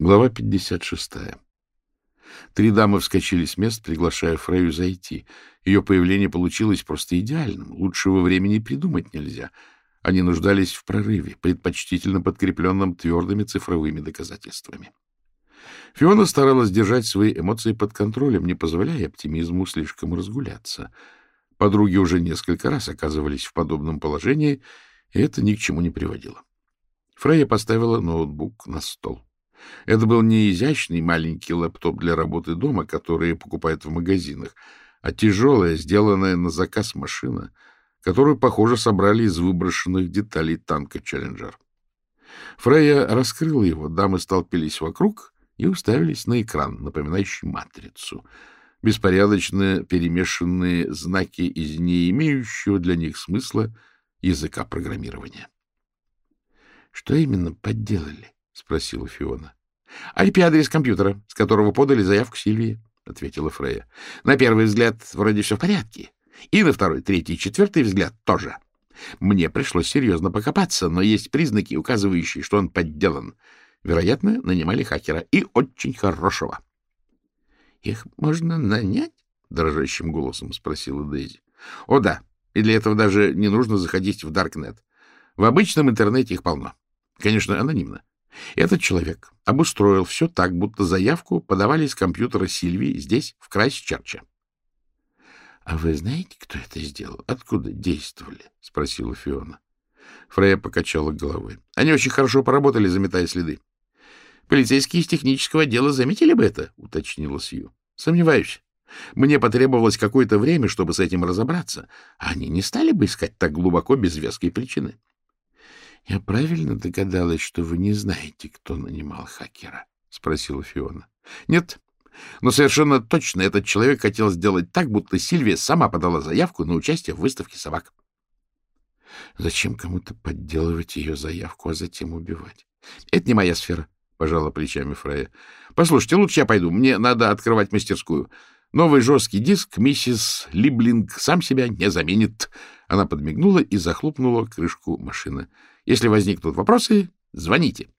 Глава 56. Три дамы вскочили с мест, приглашая Фрею зайти. Ее появление получилось просто идеальным. Лучшего времени придумать нельзя. Они нуждались в прорыве, предпочтительно подкрепленном твердыми цифровыми доказательствами. Фиона старалась держать свои эмоции под контролем, не позволяя оптимизму слишком разгуляться. Подруги уже несколько раз оказывались в подобном положении, и это ни к чему не приводило. Фрейя поставила ноутбук на стол. Это был не изящный маленький лэптоп для работы дома, которые покупают в магазинах, а тяжелая, сделанная на заказ машина, которую, похоже, собрали из выброшенных деталей танка «Челленджер». Фрейя раскрыла его, дамы столпились вокруг и уставились на экран, напоминающий матрицу. Беспорядочно перемешанные знаки из не имеющего для них смысла языка программирования. — Что именно подделали? — спросила Фиона. — IP-адрес компьютера, с которого подали заявку Сильвии, — ответила Фрея. — На первый взгляд вроде все в порядке. И на второй, третий четвертый взгляд тоже. Мне пришлось серьезно покопаться, но есть признаки, указывающие, что он подделан. Вероятно, нанимали хакера. И очень хорошего. — Их можно нанять? — дрожащим голосом спросила Дейзи. — О, да. И для этого даже не нужно заходить в Даркнет. В обычном интернете их полно. Конечно, анонимно. Этот человек обустроил все так, будто заявку подавали из компьютера Сильвии здесь, в Крайсчерче. — А вы знаете, кто это сделал? Откуда действовали? — спросила Фиона. Фрея покачала головой. — Они очень хорошо поработали, заметая следы. — Полицейские из технического отдела заметили бы это? — уточнила Сью. — Сомневаюсь. Мне потребовалось какое-то время, чтобы с этим разобраться. Они не стали бы искать так глубоко без веской причины. —— Я правильно догадалась, что вы не знаете, кто нанимал хакера? — спросила Фиона. — Нет, но совершенно точно этот человек хотел сделать так, будто Сильвия сама подала заявку на участие в выставке собак. — Зачем кому-то подделывать ее заявку, а затем убивать? — Это не моя сфера, — пожала плечами Фрея. — Послушайте, лучше я пойду. Мне надо открывать мастерскую. Новый жесткий диск миссис Либлинг сам себя не заменит. Она подмигнула и захлопнула крышку машины. Если возникнут вопросы, звоните.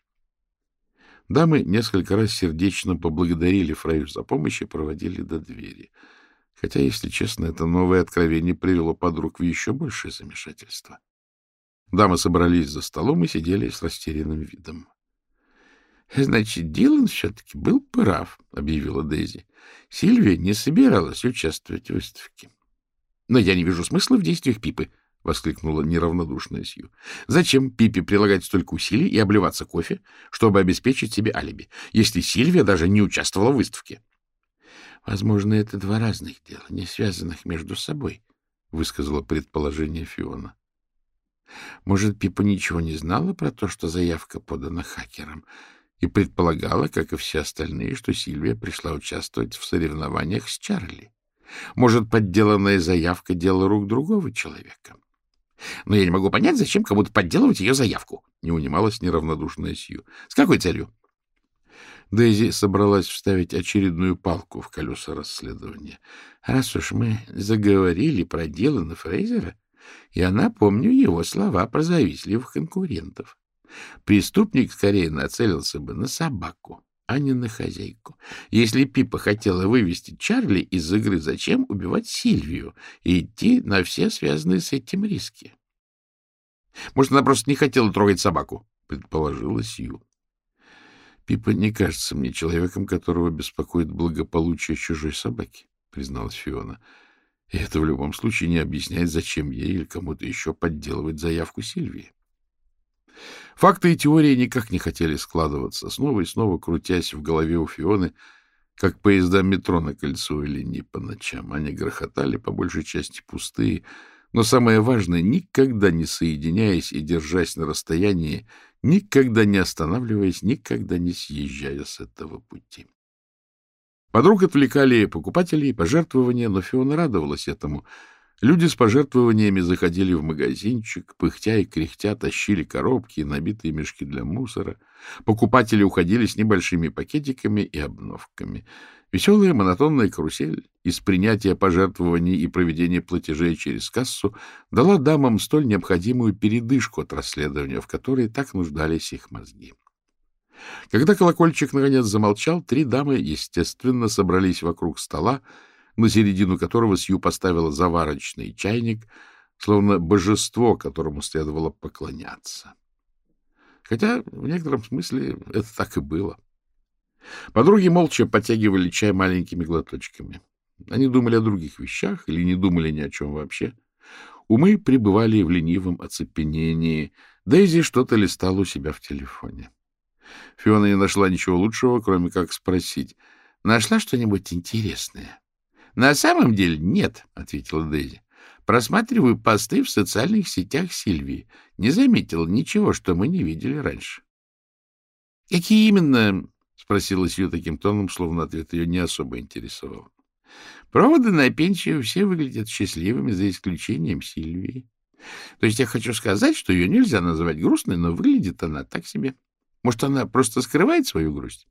Дамы несколько раз сердечно поблагодарили Фрейю за помощь и проводили до двери. Хотя, если честно, это новое откровение привело подруг в еще большее замешательство. Дамы собрались за столом и сидели с растерянным видом. — Значит, Дилан все-таки был прав, — объявила Дейзи. Сильвия не собиралась участвовать в выставке. — Но я не вижу смысла в действиях Пипы, — воскликнула неравнодушная Сью. — Зачем Пипе прилагать столько усилий и обливаться кофе, чтобы обеспечить себе алиби, если Сильвия даже не участвовала в выставке? — Возможно, это два разных дела, не связанных между собой, — высказала предположение Фиона. Может, Пипа ничего не знала про то, что заявка подана хакером, и предполагала, как и все остальные, что Сильвия пришла участвовать в соревнованиях с Чарли? Может, подделанная заявка — дело рук другого человека? — но я не могу понять, зачем кому-то подделывать ее заявку, — не унималась неравнодушная Сью. — С какой целью? Дейзи собралась вставить очередную палку в колеса расследования. Раз уж мы заговорили про дело на Фрейзера, я напомню его слова про завистливых конкурентов. Преступник скорее нацелился бы на собаку, а не на хозяйку. Если Пипа хотела вывести Чарли из игры, зачем убивать Сильвию и идти на все связанные с этим риски? Может, она просто не хотела трогать собаку, — предположила Сью. Пипа не кажется мне человеком, которого беспокоит благополучие чужой собаки, — призналась Фиона. И это в любом случае не объясняет, зачем ей или кому-то еще подделывать заявку Сильвии. Факты и теории никак не хотели складываться, снова и снова крутясь в голове у Фионы, как поезда метро на кольцевой линии по ночам. Они грохотали, по большей части пустые, но самое важное, никогда не соединяясь и держась на расстоянии, никогда не останавливаясь, никогда не съезжая с этого пути. Подруг отвлекали покупатели и пожертвования, но Фиона радовалась этому. Люди с пожертвованиями заходили в магазинчик, пыхтя и кряхтя тащили коробки и набитые мешки для мусора. Покупатели уходили с небольшими пакетиками и обновками — Веселая монотонная карусель из принятия пожертвований и проведения платежей через кассу дала дамам столь необходимую передышку от расследования, в которой так нуждались их мозги. Когда колокольчик наконец замолчал, три дамы, естественно, собрались вокруг стола, на середину которого Сью поставила заварочный чайник, словно божество, которому следовало поклоняться. Хотя в некотором смысле это так и было. Подруги молча подтягивали чай маленькими глоточками. Они думали о других вещах или не думали ни о чем вообще. Умы пребывали в ленивом оцепенении. Дейзи что-то листала у себя в телефоне. Фиона не нашла ничего лучшего, кроме как спросить. — Нашла что-нибудь интересное? — На самом деле нет, — ответила Дейзи. — Просматриваю посты в социальных сетях Сильвии. Не заметила ничего, что мы не видели раньше. — Какие именно? — спросила Сью таким тоном, словно ответ ее не особо интересовал. — Проводы на пенсию все выглядят счастливыми, за исключением Сильвии. То есть я хочу сказать, что ее нельзя называть грустной, но выглядит она так себе. — может, она просто скрывает свою грусть?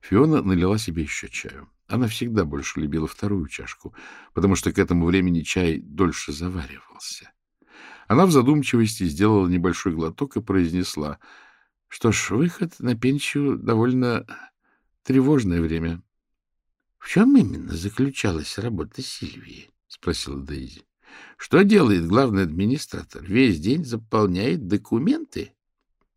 Фиона налила себе еще чаю. Она всегда больше любила вторую чашку, потому что к этому времени чай дольше заваривался. Она в задумчивости сделала небольшой глоток и произнесла, что ж, выход на пенсию довольно тревожное время. — В чем именно заключалась работа Сильвии? — спросила Дейзи. — Что делает главный администратор? Весь день заполняет документы?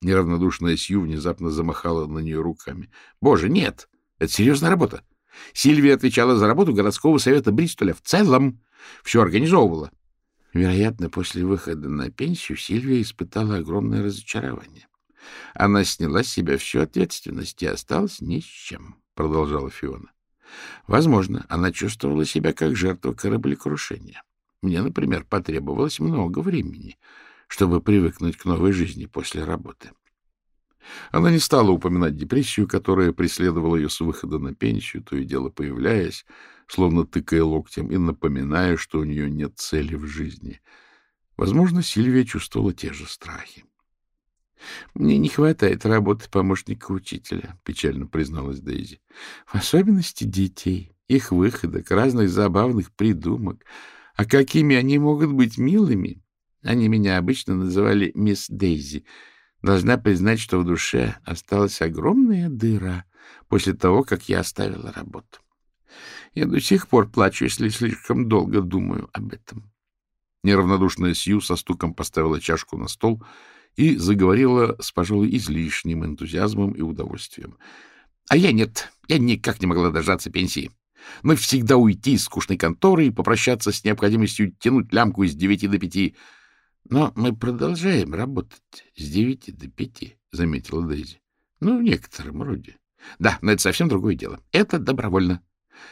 Неравнодушная Сью внезапно замахала на нее руками. — Боже, нет! Это серьезная работа. Сильвия отвечала за работу городского совета Бристоля в целом. Все организовывала. Вероятно, после выхода на пенсию Сильвия испытала огромное разочарование. Она сняла с себя всю ответственность и осталась ни с чем, — продолжала Фиона. Возможно, она чувствовала себя как жертва кораблекрушения. Мне, например, потребовалось много времени, чтобы привыкнуть к новой жизни после работы. Она не стала упоминать депрессию, которая преследовала ее с выхода на пенсию, то и дело появляясь, словно тыкая локтем и напоминая, что у нее нет цели в жизни. Возможно, Сильвия чувствовала те же страхи. — Мне не хватает работы помощника учителя, — печально призналась Дейзи. — В особенности детей, их выходок, разных забавных придумок. А какими они могут быть милыми, они меня обычно называли мисс Дейзи. Должна признать, что в душе осталась огромная дыра после того, как я оставила работу. Я до сих пор плачу, если слишком долго думаю об этом. Неравнодушная Сью со стуком поставила чашку на стол и заговорила с, пожалуй, излишним энтузиазмом и удовольствием. — А я нет, я никак не могла дождаться пенсии. Мы всегда уйти из скучной конторы и попрощаться с необходимостью тянуть лямку из девяти до пяти — но мы продолжаем работать с девяти до пяти, — заметила Дейзи. — Ну, в некотором роде. — Да, но это совсем другое дело. Это добровольно.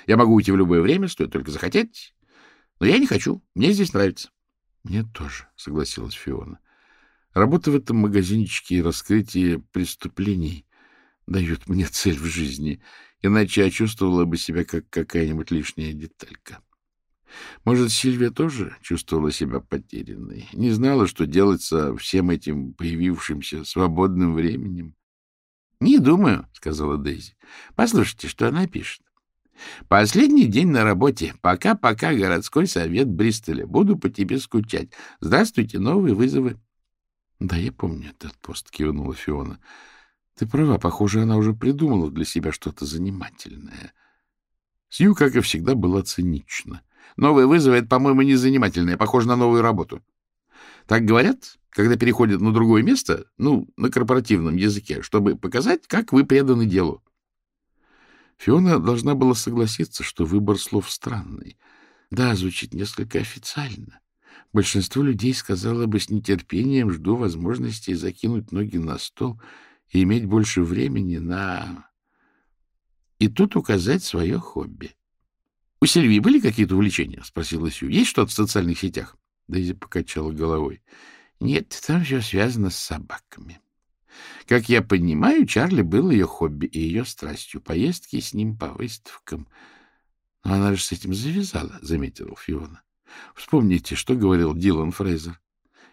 Я могу уйти в любое время, стоит только захотеть. Но я не хочу. Мне здесь нравится. — Мне тоже, — согласилась Фиона. Работа в этом магазинчике и раскрытие преступлений дают мне цель в жизни, иначе я чувствовала бы себя как какая-нибудь лишняя деталька. Может, Сильвия тоже чувствовала себя потерянной, не знала, что делать со всем этим появившимся свободным временем? — Не думаю, — сказала Дейзи. — Послушайте, что она пишет. Последний день на работе. Пока-пока, городской совет Бристоля. Буду по тебе скучать. Здравствуйте, новые вызовы. — Да, я помню этот пост, — кивнула Фиона. — Ты права, похоже, она уже придумала для себя что-то занимательное. Сью, как и всегда, была цинична. Новые вызовы — это, по-моему, не занимательное, похоже на новую работу. Так говорят, когда переходят на другое место, ну, на корпоративном языке, чтобы показать, как вы преданы делу. Фиона должна была согласиться, что выбор слов странный. Да, звучит несколько официально. Большинство людей сказало бы с нетерпением жду возможности закинуть ноги на стол и иметь больше времени на... И тут указать свое хобби. — У Сильвии были какие-то увлечения? — спросила Сью. — Есть что-то в социальных сетях? Дейзи покачала головой. — Нет, там все связано с собаками. Как я понимаю, Чарли был ее хобби и ее страстью. Поездки с ним по выставкам. Но она же с этим завязала, — заметила Фиона. Вспомните, что говорил Дилан Фрейзер.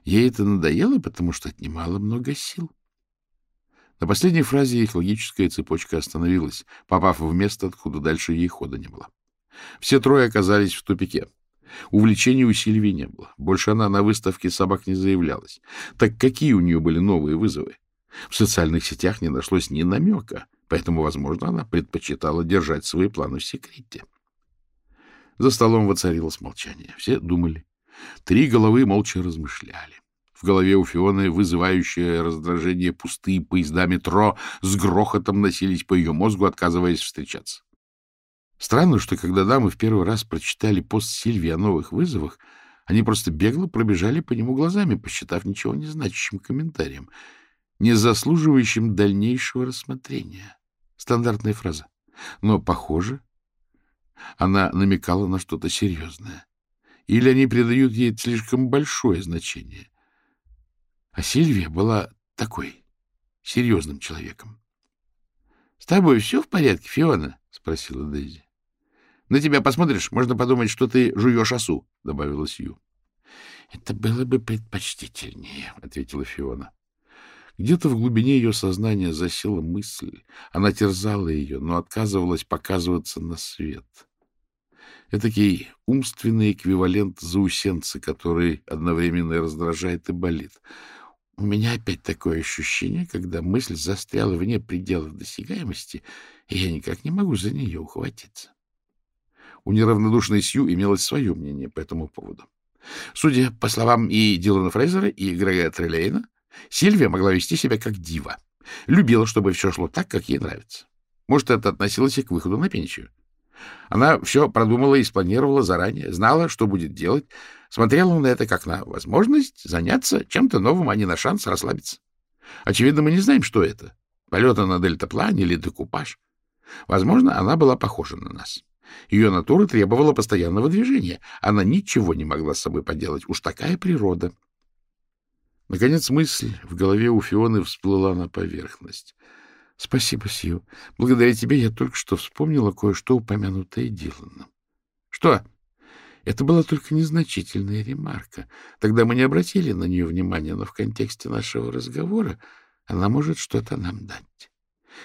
Ей это надоело, потому что отнимало много сил. На последней фразе их логическая цепочка остановилась, попав в место, откуда дальше ей хода не было. Все трое оказались в тупике. Увлечений у Сильвии не было. Больше она на выставке собак не заявлялась. Так какие у нее были новые вызовы? В социальных сетях не нашлось ни намека, поэтому, возможно, она предпочитала держать свои планы в секрете. За столом воцарилось молчание. Все думали. Три головы молча размышляли. В голове у Фионы, вызывающее раздражение пустые поезда метро, с грохотом носились по ее мозгу, отказываясь встречаться. Странно, что когда дамы в первый раз прочитали пост Сильвии о новых вызовах, они просто бегло пробежали по нему глазами, посчитав ничего не значащим комментарием, не заслуживающим дальнейшего рассмотрения. Стандартная фраза. Но, похоже, она намекала на что-то серьезное. Или они придают ей слишком большое значение. А Сильвия была такой, серьезным человеком. — С тобой все в порядке, Фиона? — спросила Дейзи. — На тебя посмотришь, можно подумать, что ты жуешь осу, — добавила Сью. — Это было бы предпочтительнее, — ответила Фиона. Где-то в глубине ее сознания засела мысль. Она терзала ее, но отказывалась показываться на свет. Этакий умственный эквивалент заусенца, который одновременно и раздражает и болит. У меня опять такое ощущение, когда мысль застряла вне пределов досягаемости, и я никак не могу за нее ухватиться. У неравнодушной Сью имелось свое мнение по этому поводу. Судя по словам и Дилана Фрейзера, и Грега Трелейна, Сильвия могла вести себя как дива. Любила, чтобы все шло так, как ей нравится. Может, это относилось и к выходу на пенсию. Она все продумала и спланировала заранее, знала, что будет делать, смотрела на это как на возможность заняться чем-то новым, а не на шанс расслабиться. Очевидно, мы не знаем, что это. Полеты на дельтаплане или декупаж. Возможно, она была похожа на нас. Ее натура требовала постоянного движения. Она ничего не могла с собой поделать. Уж такая природа. Наконец мысль в голове у Фионы всплыла на поверхность. — Спасибо, Сью. Благодаря тебе я только что вспомнила кое-что, упомянутое Диланом. — Что? Это была только незначительная ремарка. Тогда мы не обратили на нее внимания, но в контексте нашего разговора она может что-то нам дать.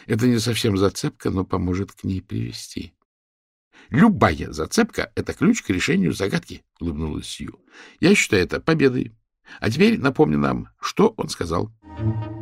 Это не совсем зацепка, но поможет к ней привести. — Любая зацепка — это ключ к решению загадки, — улыбнулась Сью. — Я считаю это победой. А теперь напомни нам, что он сказал. —